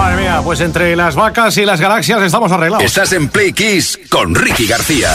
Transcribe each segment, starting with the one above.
Madre mía, pues entre las vacas y las galaxias estamos arreglados. Estás en Play Kiss con Ricky García.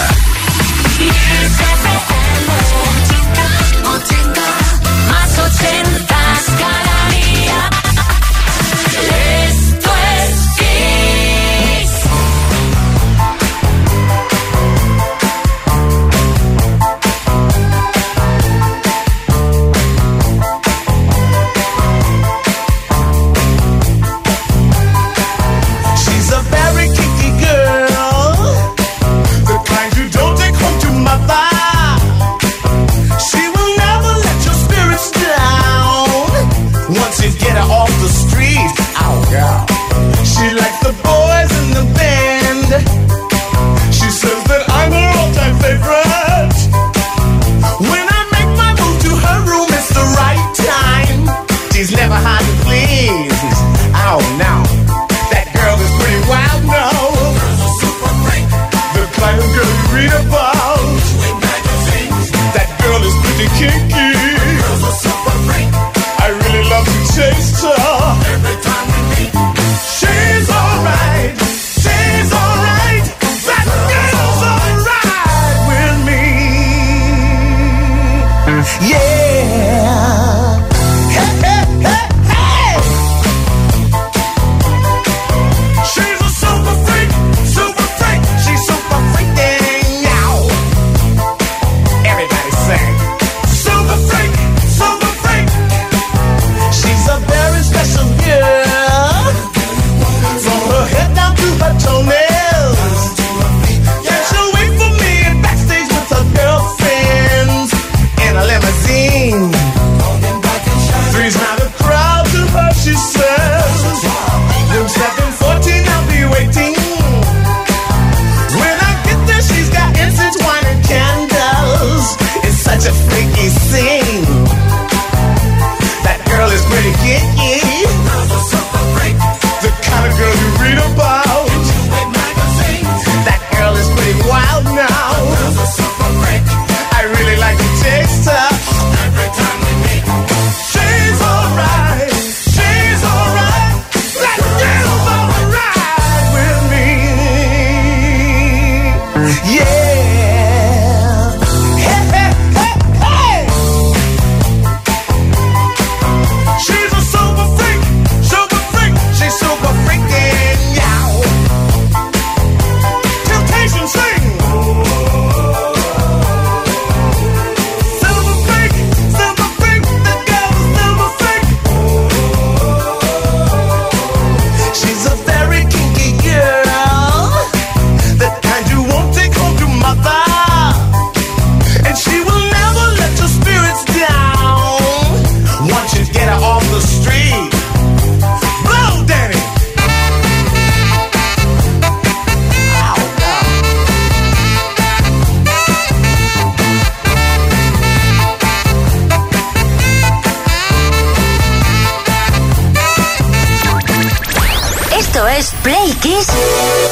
Play Kiss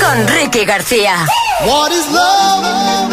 con Ricky García. What is love?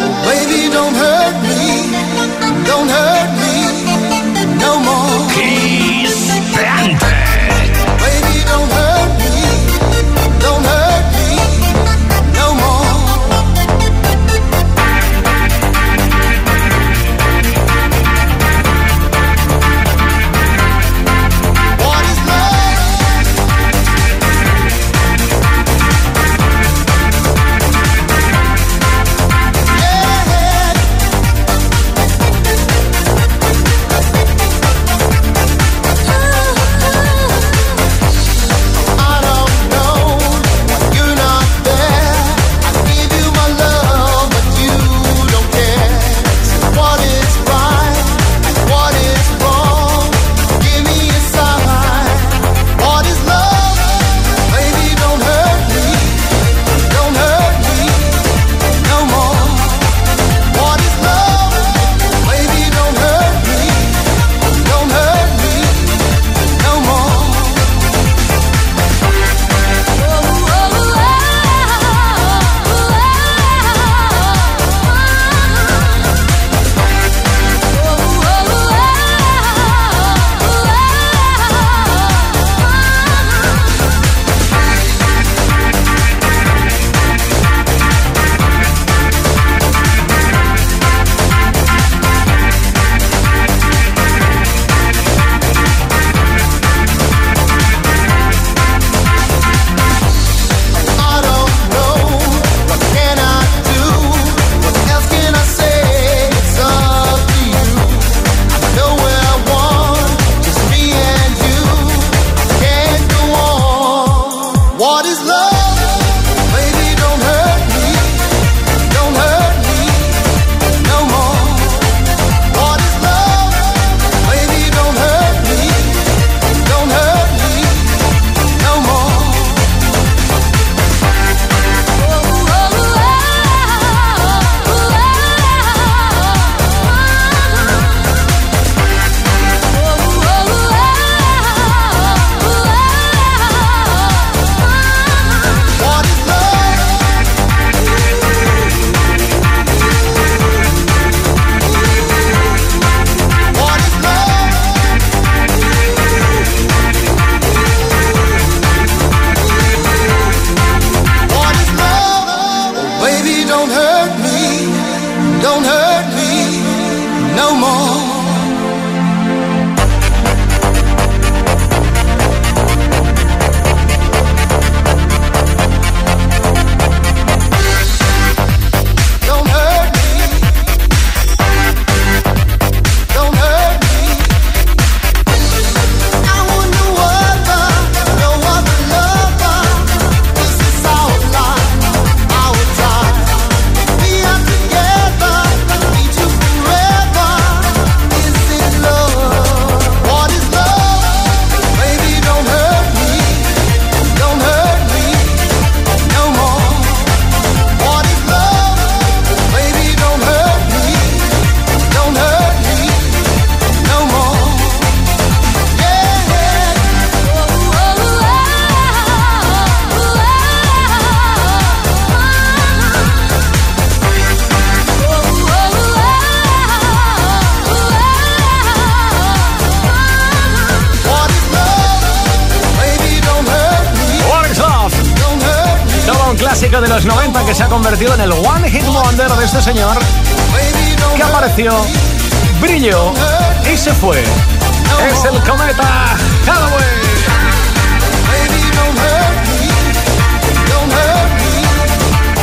Fue. Es el cometa Hathaway.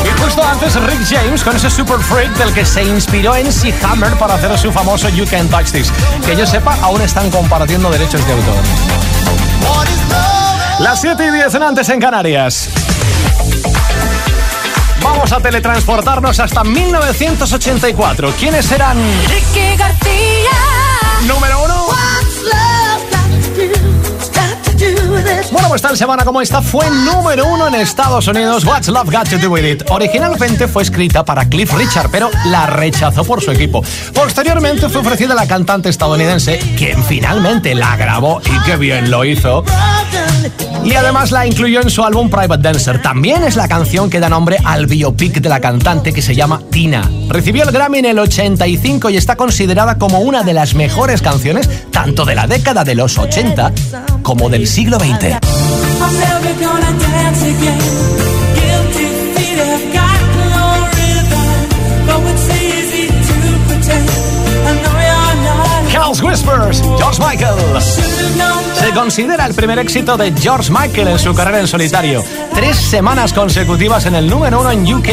Y justo antes Rick James con ese Super Freak del que se inspiró en C. Hammer para hacer su famoso You Can Touch This. Que yo sepa, aún están compartiendo derechos de autor. Las 7 y 10 en antes en Canarias. Vamos a teletransportarnos hasta 1984. ¿Quiénes eran? Ricky García. Bueno, pues tal semana como esta fue número uno en Estados Unidos. What's Love Got to Do With It. Originalmente fue escrita para Cliff Richard, pero la rechazó por su equipo. Posteriormente fue ofrecida a la cantante estadounidense, quien finalmente la grabó y qué bien lo hizo. Y además la incluyó en su álbum Private Dancer. También es la canción que da nombre al biopic de la cantante que se llama Tina. Recibió el Grammy en el 85 y está considerada como una de las mejores canciones tanto de la década de los 80 como del siglo XX. House Whispers, George Michael. Se considera el primer éxito de George Michael en su carrera en solitario. Tres semanas consecutivas en el número uno en UK.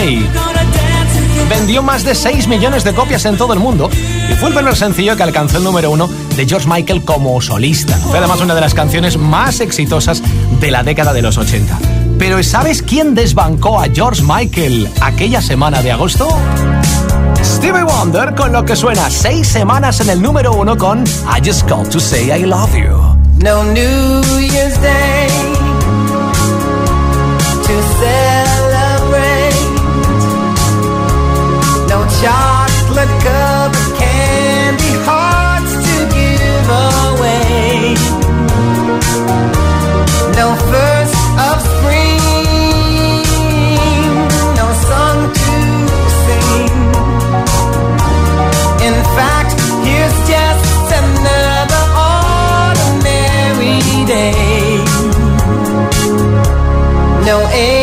Vendió más de 6 millones de copias en todo el mundo y fue el primer sencillo que alcanzó el número uno de George Michael como solista. Fue además una de las canciones más exitosas de la década de los 80. Pero ¿sabes quién desbancó a George Michael aquella semana de agosto? Stevie Wonder con lo que suena seis semanas en el número uno con I Just Called to Say I Love You. No New Year's Day to celebrate. No chocolate No April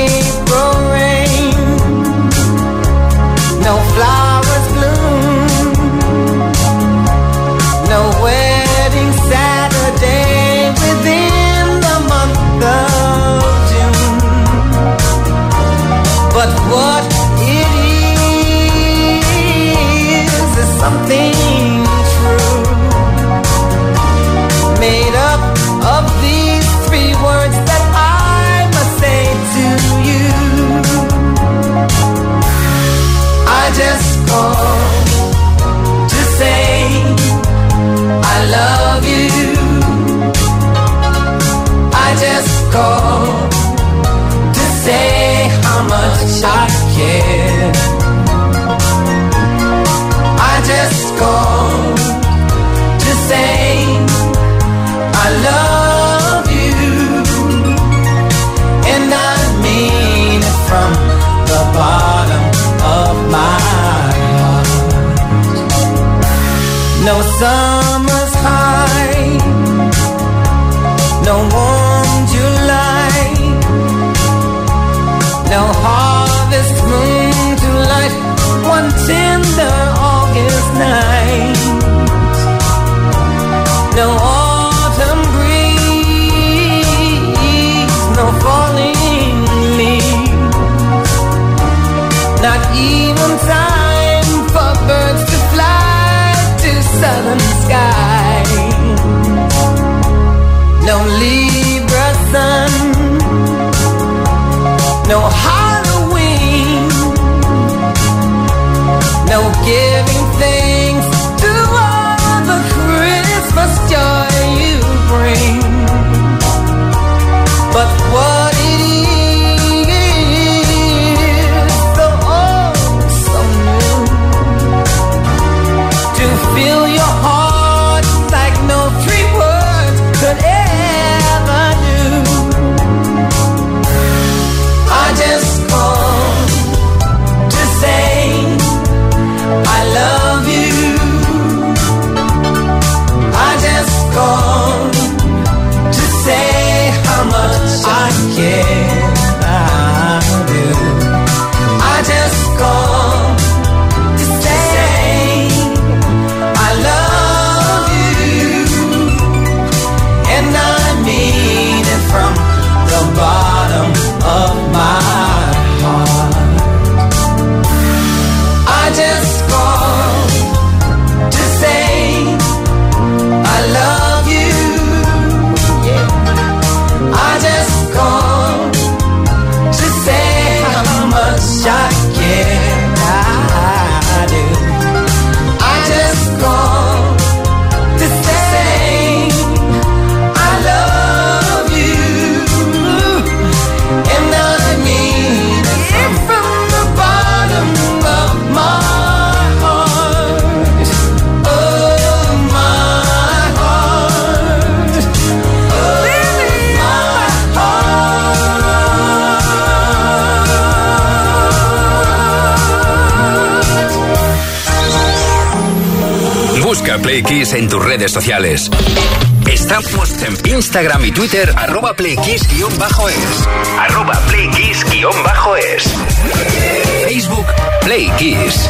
PlayKiss en tus redes sociales. Estamos en Instagram y Twitter, arroba PlayKiss-es. Arroba PlayKiss-es. Facebook Play PlayKiss.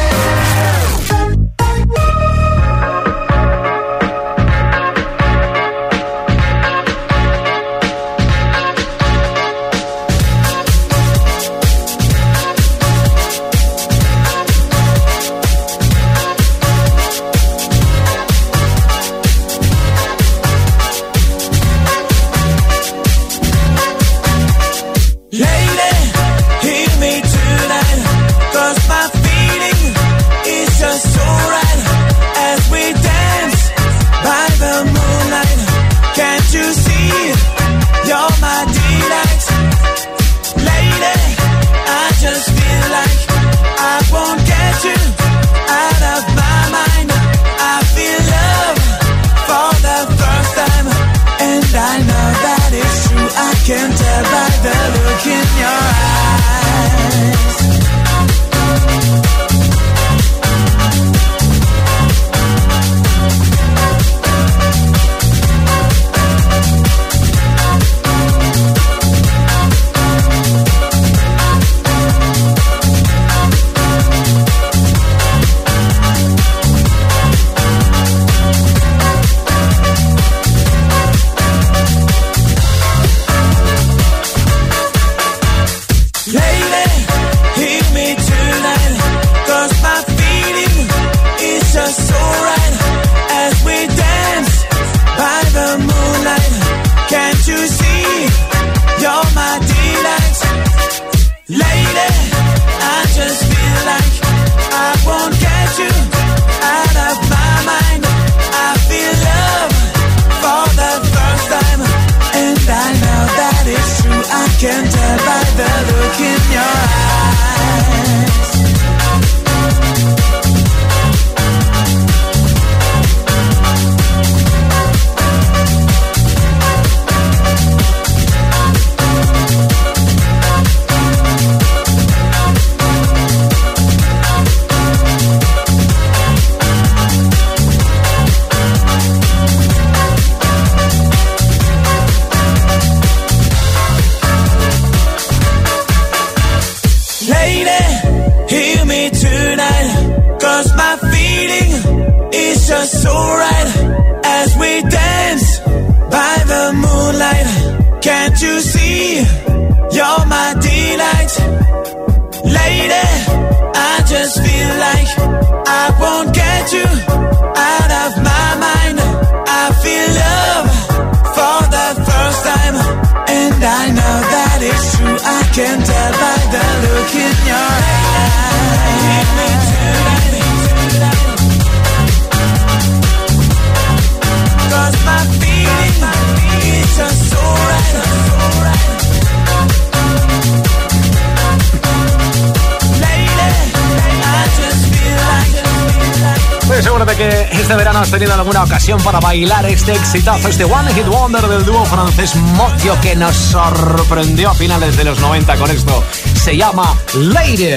Este verano has tenido alguna ocasión para bailar este exitazo, este One Hit Wonder del dúo francés Motio que nos sorprendió a finales de los 90 con esto. Se llama Lady.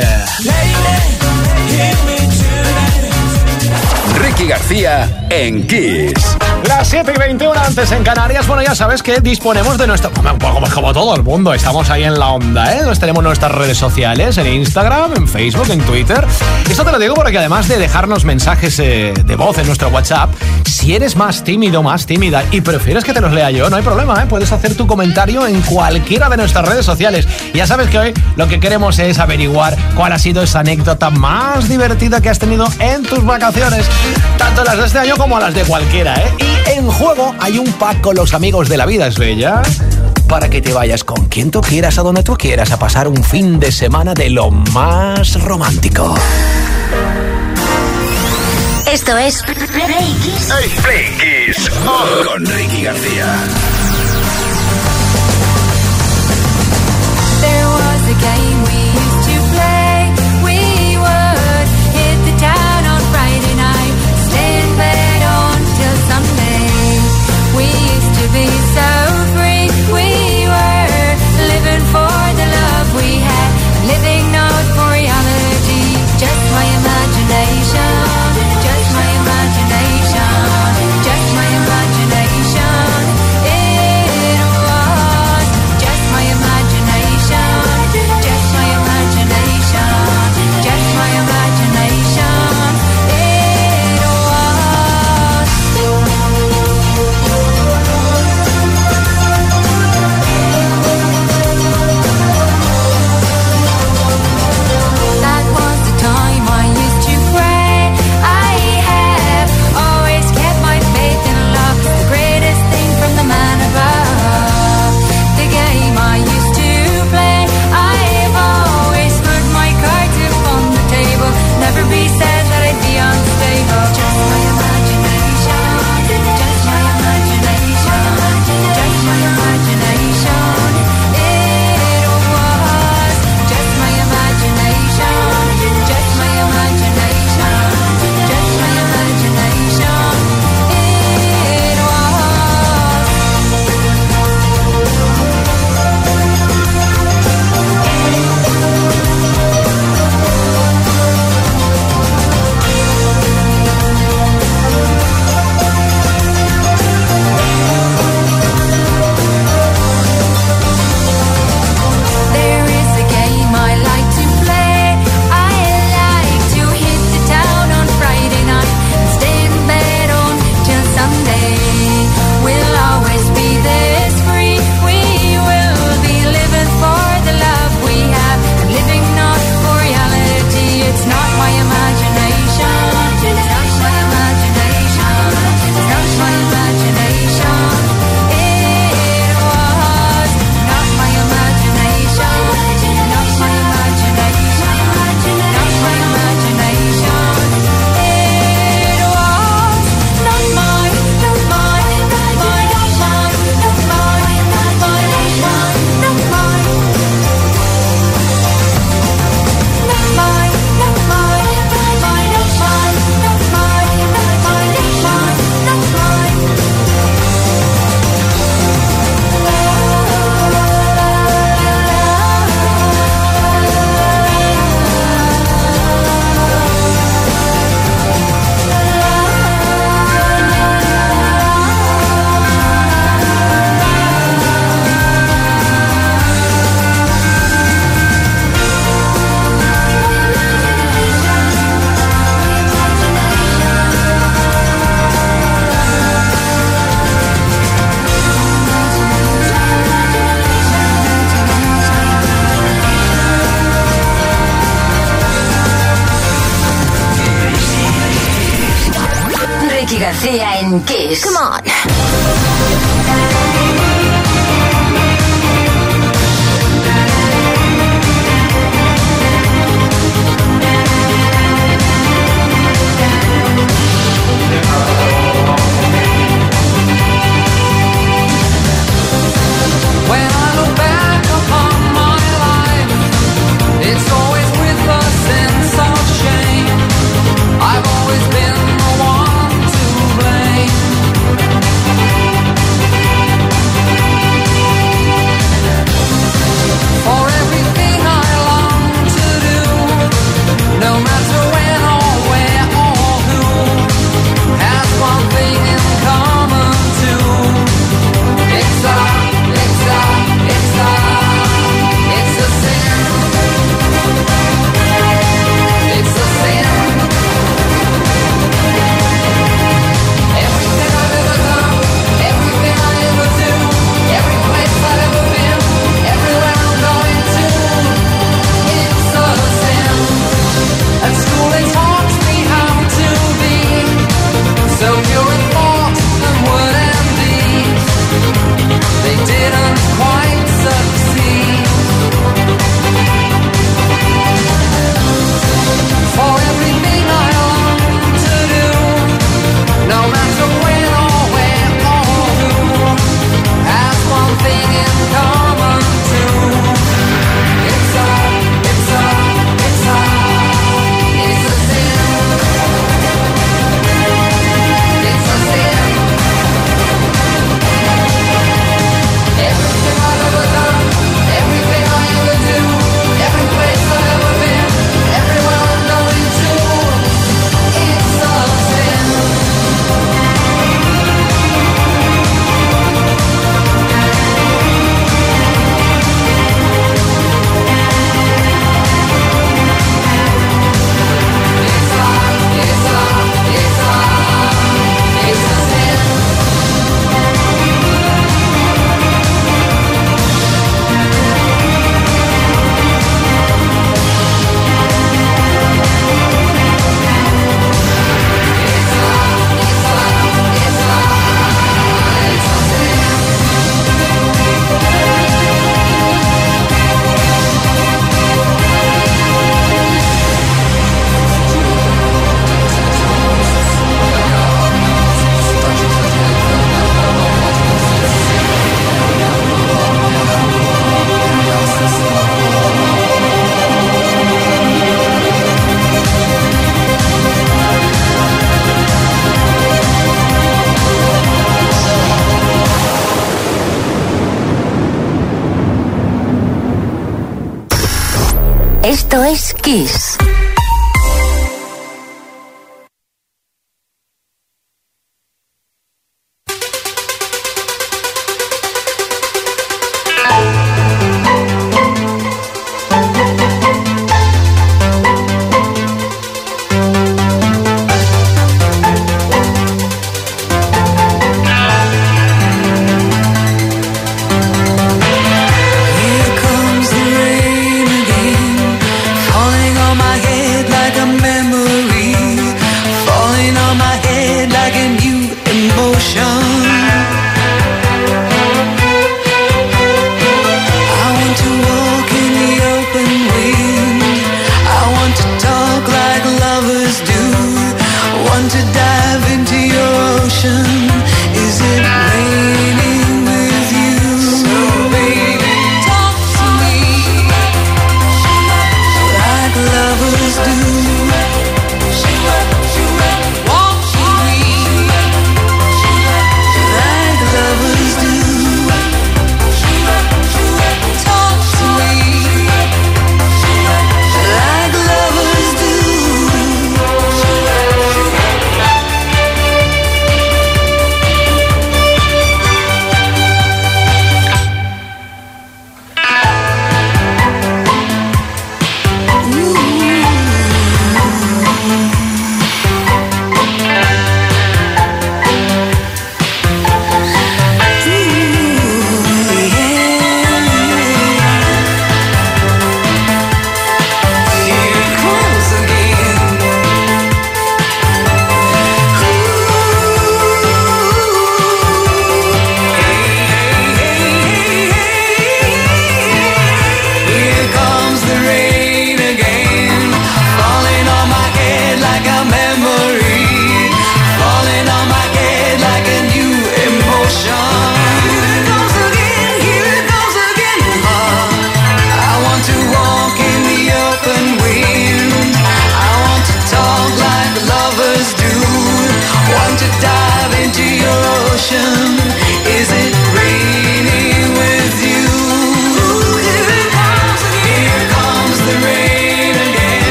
Ricky García en Kiss. Las 7 y 21 antes en Canarias. Bueno, ya sabes que disponemos de nuestro. Como, todo el mundo, estamos ahí en la onda, ¿eh? Nos tenemos nuestras redes sociales, en Instagram, en Facebook, en Twitter. Esto te lo digo porque además de dejarnos mensajes eh, de voz en nuestro WhatsApp, si eres más tímido, más tímida y prefieres que te los lea yo, no hay problema, ¿eh? Puedes hacer tu comentario en cualquiera de nuestras redes sociales. Ya sabes que hoy lo que queremos es averiguar cuál ha sido esa anécdota más divertida que has tenido en tus vacaciones, tanto las de este año como las de cualquiera, ¿eh? Y en juego hay un pack con los amigos de la vida, es bella para que te vayas con quien tú quieras, a donde tú quieras, a pasar un fin de semana de lo más romántico. Esto es Play Kiss. Play Kiss con Ricky García. García en Kiss. Come on.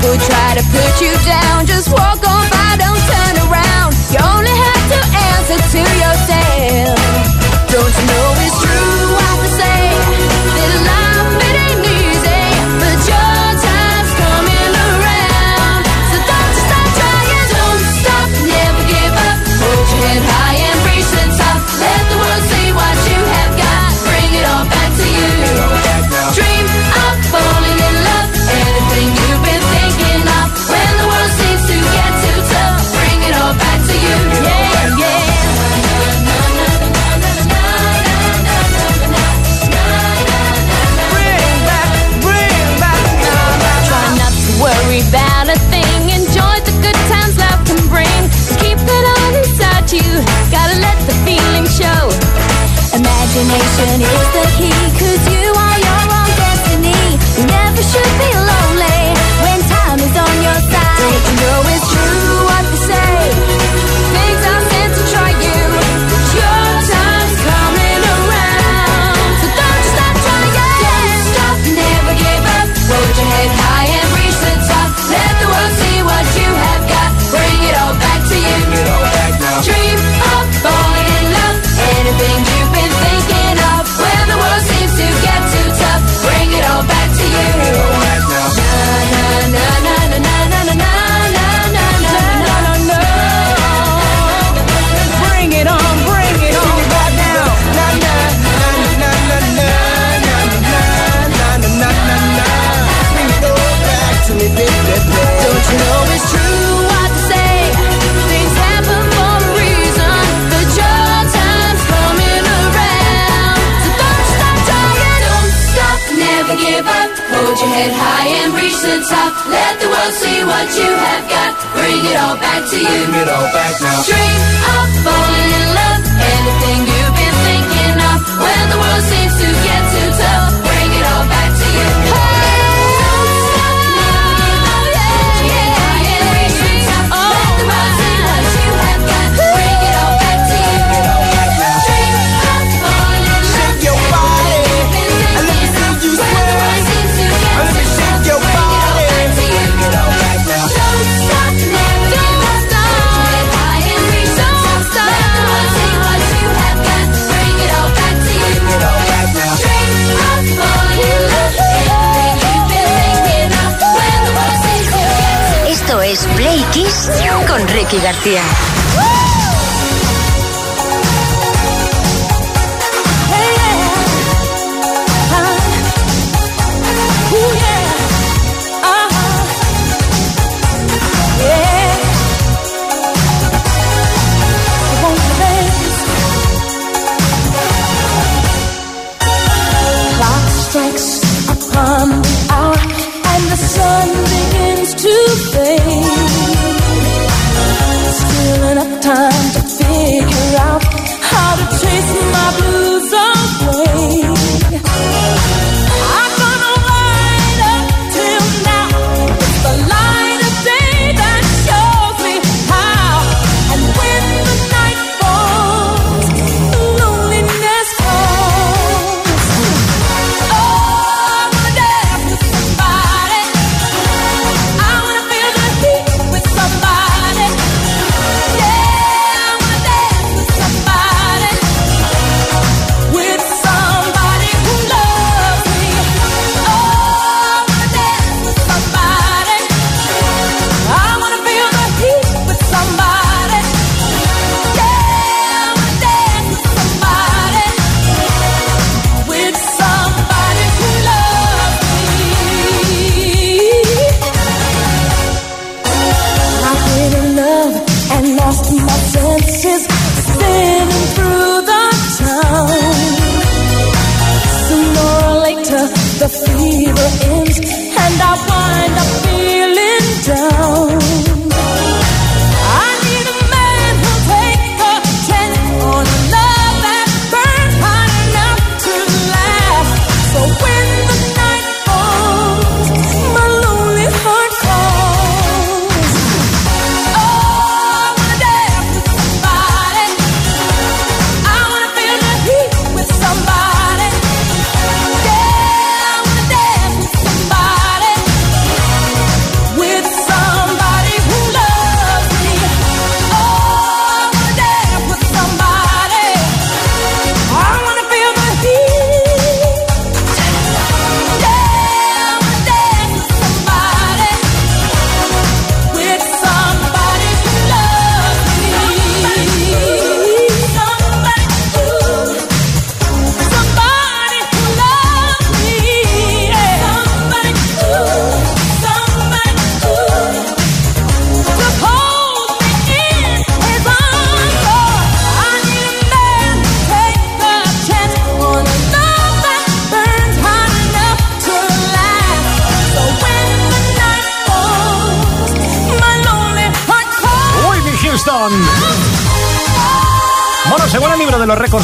People try to put you down, just walk on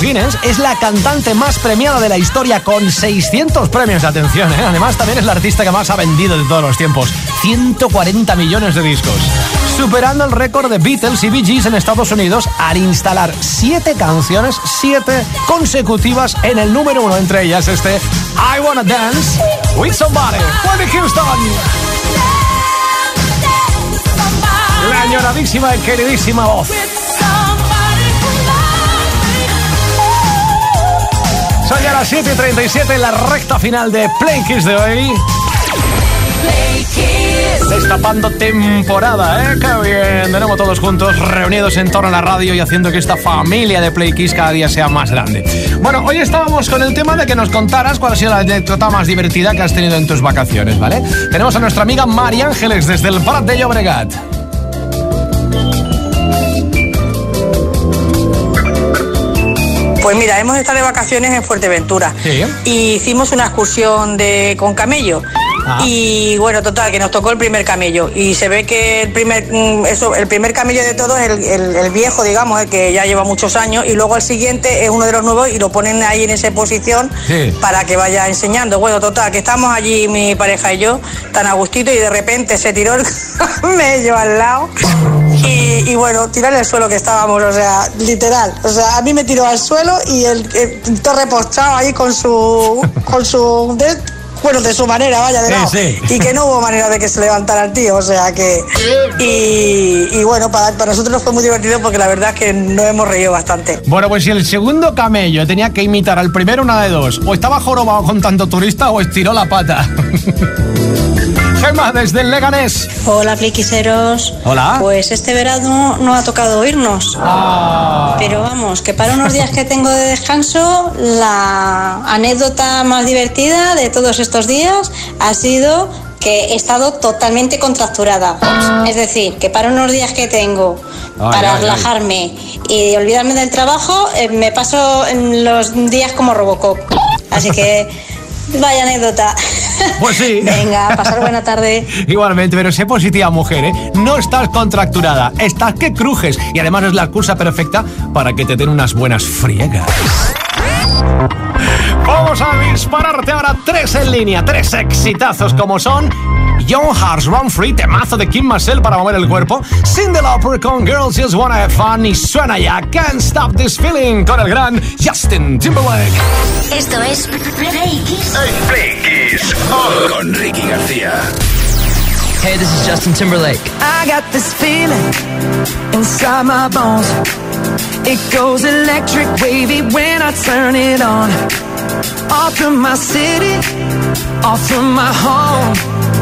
Es la cantante más premiada de la historia con 600 premios de atención. ¿eh? Además, también es la artista que más ha vendido de todos los tiempos. 140 millones de discos. Superando el récord de Beatles y Bee Gees en Estados Unidos al instalar siete canciones, siete consecutivas en el número uno. Entre ellas este I Wanna Dance with Somebody. Whitney Houston. La añoradísima y queridísima voz. Son ya las 7 y 37 en la recta final de Play Kiss de hoy. Destapando temporada, ¿eh? ¡Qué bien! De nuevo todos juntos, reunidos en torno a la radio y haciendo que esta familia de Play Kiss cada día sea más grande. Bueno, hoy estábamos con el tema de que nos contaras cuál ha sido la anécdota más divertida que has tenido en tus vacaciones, ¿vale? Tenemos a nuestra amiga Mari Ángeles desde el Prat de Llobregat. Pues mira, hemos estado de vacaciones en Fuerteventura Sí. y hicimos una excursión de, con camello. Ah. Y bueno, total, que nos tocó el primer camello. Y se ve que el primer, mm, eso, el primer camello de todos es el, el- el viejo, digamos, el que ya lleva muchos años. Y luego el siguiente es uno de los nuevos y lo ponen ahí en esa posición Sí. para que vaya enseñando. Bueno, total, que estamos allí mi pareja y yo, tan a gustito, y de repente se tiró el camello al lado. Y, y bueno, tirar en el suelo que estábamos, o sea, literal. O sea, a mí me tiró al suelo y el, el todo repostrado ahí con su. con su. de- bueno, de su manera, vaya, de Sí, lado. sí. Y que no hubo manera de que se levantara el tío, o sea que. Y, y bueno, para, para nosotros fue muy divertido porque la verdad es que nos hemos reído bastante. Bueno, pues si el segundo camello tenía que imitar al primero, una de dos. O estaba jorobado con tanto turista o estiró la pata. Desde el Leganés. Hola, pliquiseros. Hola. Pues este verano no ha tocado irnos. Pero vamos, que para unos días que tengo de descanso, la anécdota más divertida de todos estos días ha sido que he estado totalmente contracturada. Es decir, que para unos días que tengo Ay, para ay, ay. relajarme y olvidarme del trabajo, eh, me paso en los días como Robocop. Así que, vaya anécdota. Pues sí. Venga, pasar buena tarde. Igualmente, pero sé positiva, mujer, ¿eh? No estás contracturada, estás que crujes. Y además es la excusa perfecta para que te den unas buenas friegas. Vamos a dispararte ahora tres en línea, tres exitazos como son Young Hearts Run Free, temazo de Kim Marcel para mover el cuerpo, Cindy Lauper con Girls Just Wanna Have Fun y suena ya Can't Stop This Feeling con el gran Justin Timberlake. Esto es Play Kiss. Play Kiss con Ricky García. Hey, this is Justin Timberlake. I got this feeling inside my bones. It goes electric wavy when I turn it on. Off from my city, off from my home.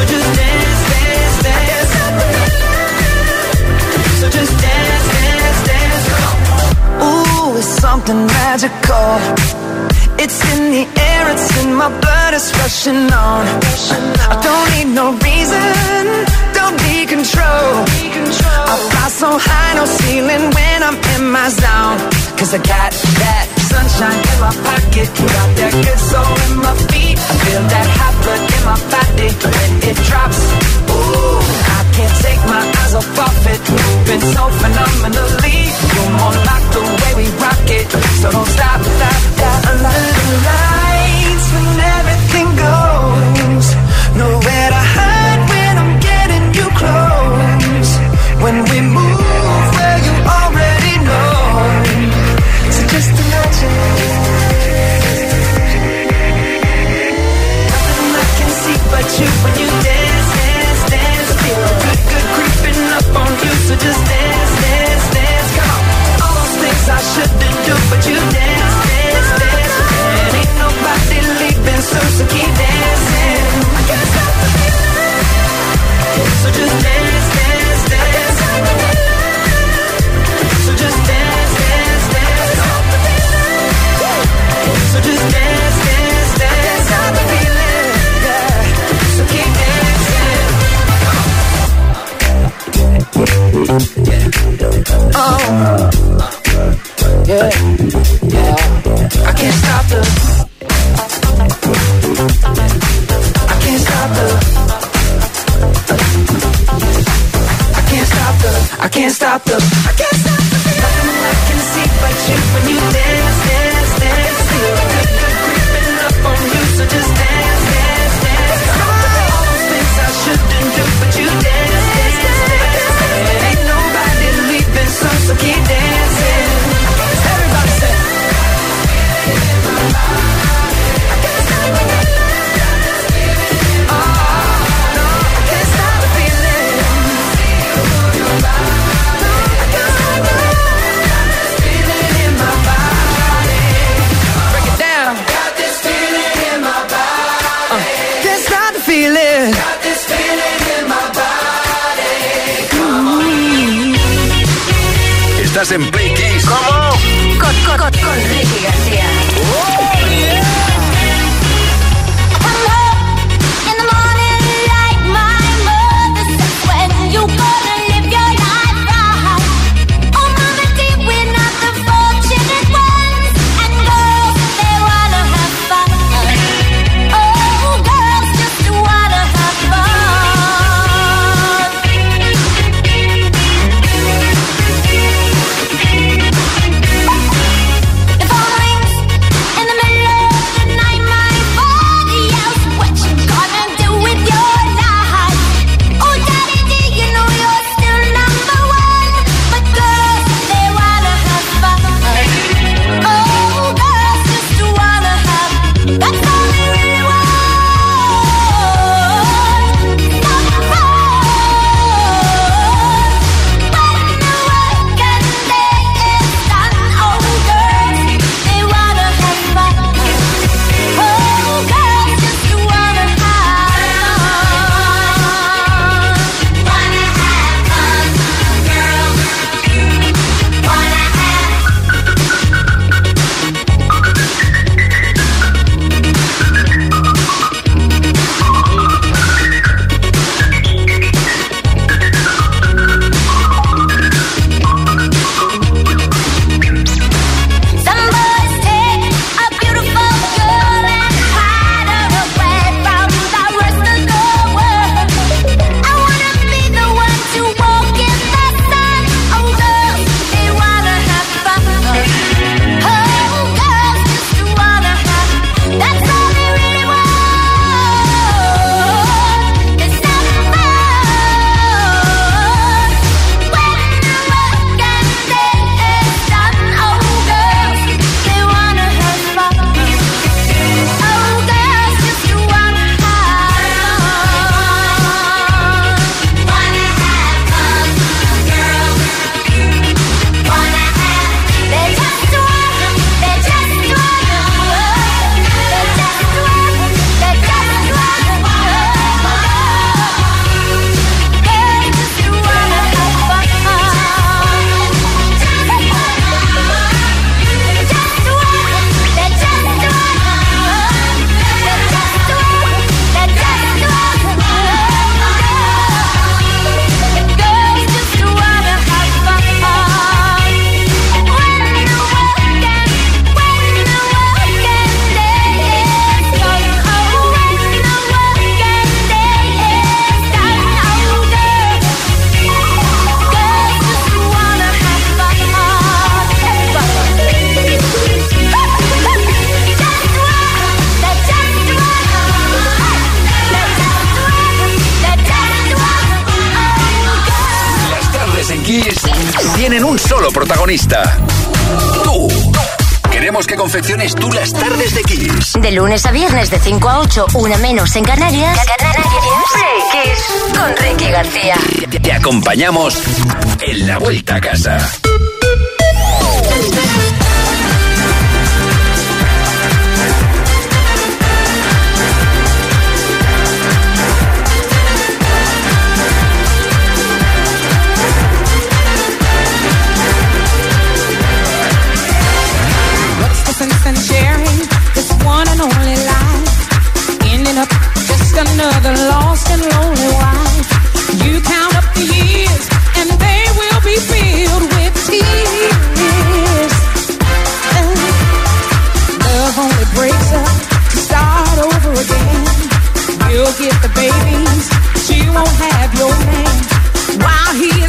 So just dance, dance, dance. So just dance, dance, dance. Ooh, it's something magical. It's in the air, it's in my blood, it's rushing on. I don't need no reason, need control. I fly so high, no ceiling when I'm in my zone. Cause I got that sunshine in my pocket, got that good soul in my feet. I feel that hot blood in my body when it drops. Ooh, I can't take my eyes off of it, moving so phenomenally. You're more like the way we rock it, so don't stop, stop, stop. Under the lights, when we move where you already know. So just imagine. Nothing I can see but you when you dance, dance, dance. Feel good, good creeping up on you, so just dance, dance, dance. Come on. All those things I shouldn't do, but you dance, dance, dance. And ain't nobody leaving, so, so keep dancing. Oh. Yeah. Yeah. I can't stop the. I can't stop the. I can't stop the. I can't stop the. I can't stop the. Nothing I can see but you when you en Play Kiss. ¿Cómo? Con, con, con, Ricky García. Lunes de 5 a 8, una menos en Canarias. Kiss con Ricky García. Te, te acompañamos en la vuelta a casa. lost and lonely while You count up the years, and they will be filled with tears. Love only breaks up to start over again. You'll get the babies, she won't have your man. While he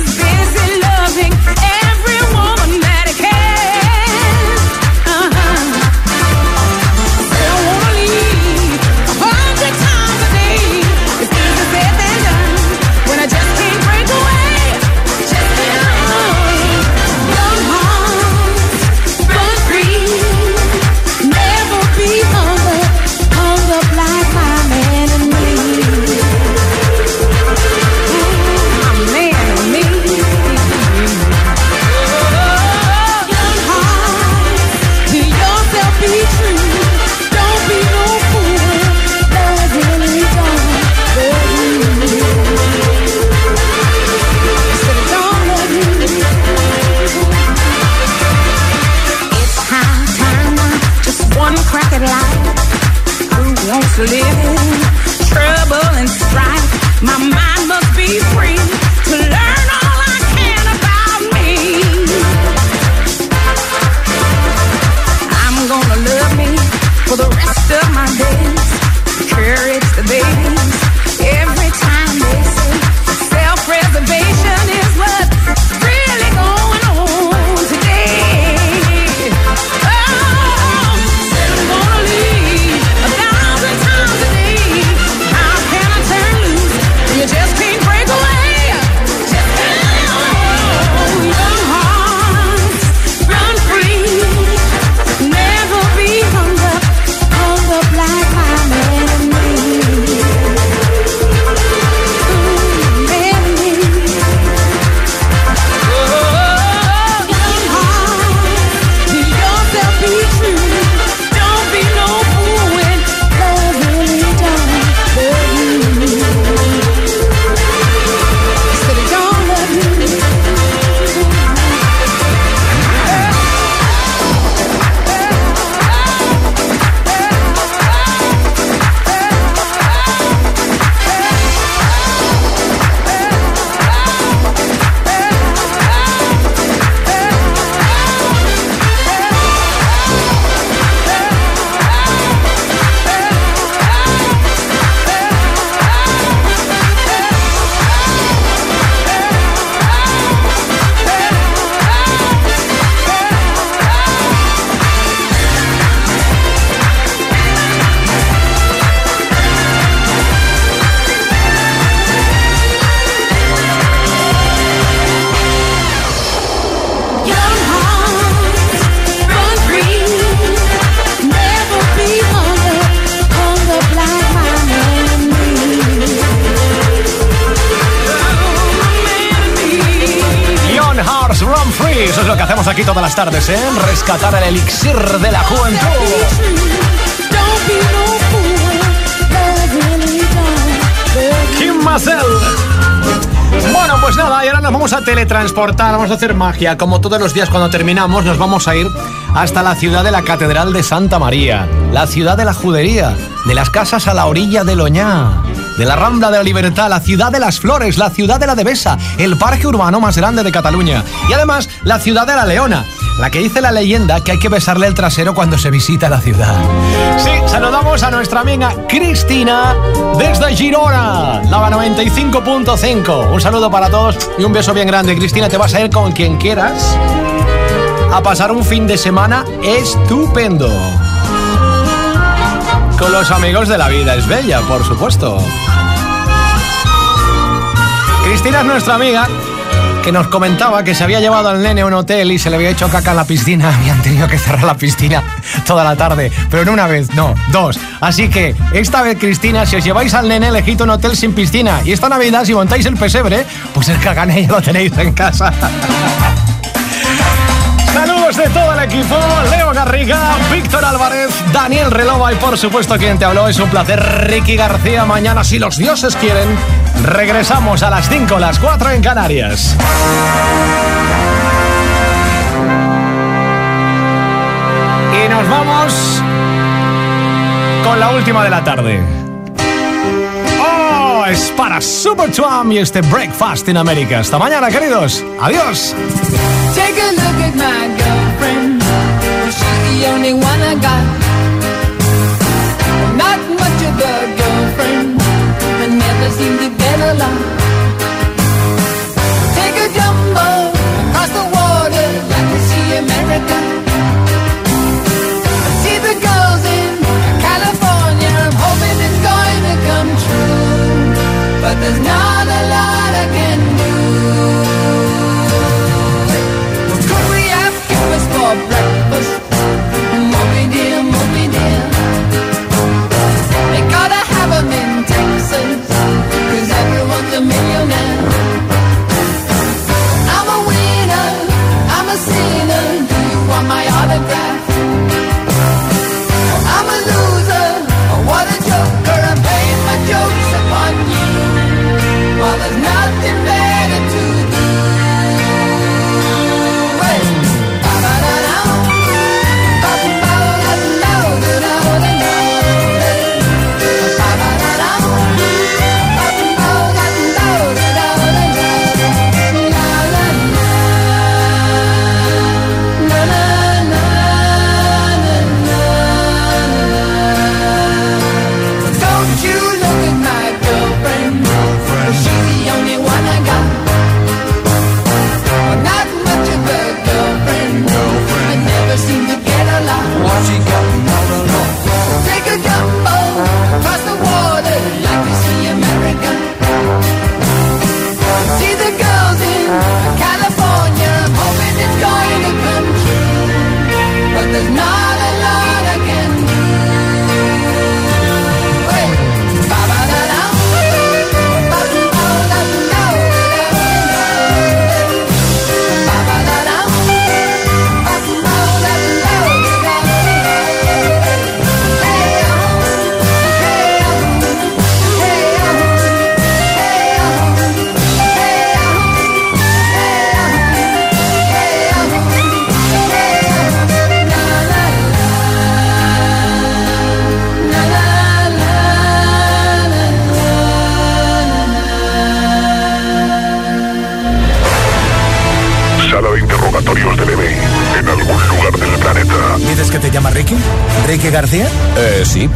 el elixir de la juventud. Kim Mazel. Bueno, pues nada, y ahora nos vamos a teletransportar, vamos a hacer magia. Como todos los días cuando terminamos, nos vamos a ir hasta la ciudad de la Catedral de Santa María, la ciudad de la judería, de las casas a la orilla del Oñá, de la Rambla de la Libertad, la ciudad de las flores, la ciudad de la Devesa, el parque urbano más grande de Cataluña y además la ciudad de la Leona, la que dice la leyenda que hay que besarle el trasero cuando se visita la ciudad. Sí, saludamos a nuestra amiga Cristina desde Girona, Lava 95.5. Un saludo para todos y un beso bien grande. Cristina, te vas a ir con quien quieras a pasar un fin de semana estupendo. Con los amigos de la vida es bella, por supuesto. Cristina es nuestra amiga que nos comentaba que se había llevado al nene a un hotel y se le había hecho caca en la piscina. Habían tenido que cerrar la piscina toda la tarde, pero no una vez, no, dos. Así que esta vez, Cristina, si os lleváis al nene, elegid un hotel sin piscina. Y esta Navidad, si montáis el pesebre, pues el cagané ya lo tenéis en casa. Saludos de todo el equipo, Leo Garriga, Víctor Álvarez, Daniel Relova y por supuesto quien te habló es un placer, Ricky García. Mañana, si los dioses quieren, regresamos a las 5, las 4 en Canarias. Y nos vamos con la última de la tarde. ¡Oh! Es para Super Trump y este Breakfast in America. Hasta mañana, queridos. Adiós. Take a look at my girlfriend. The only one I got.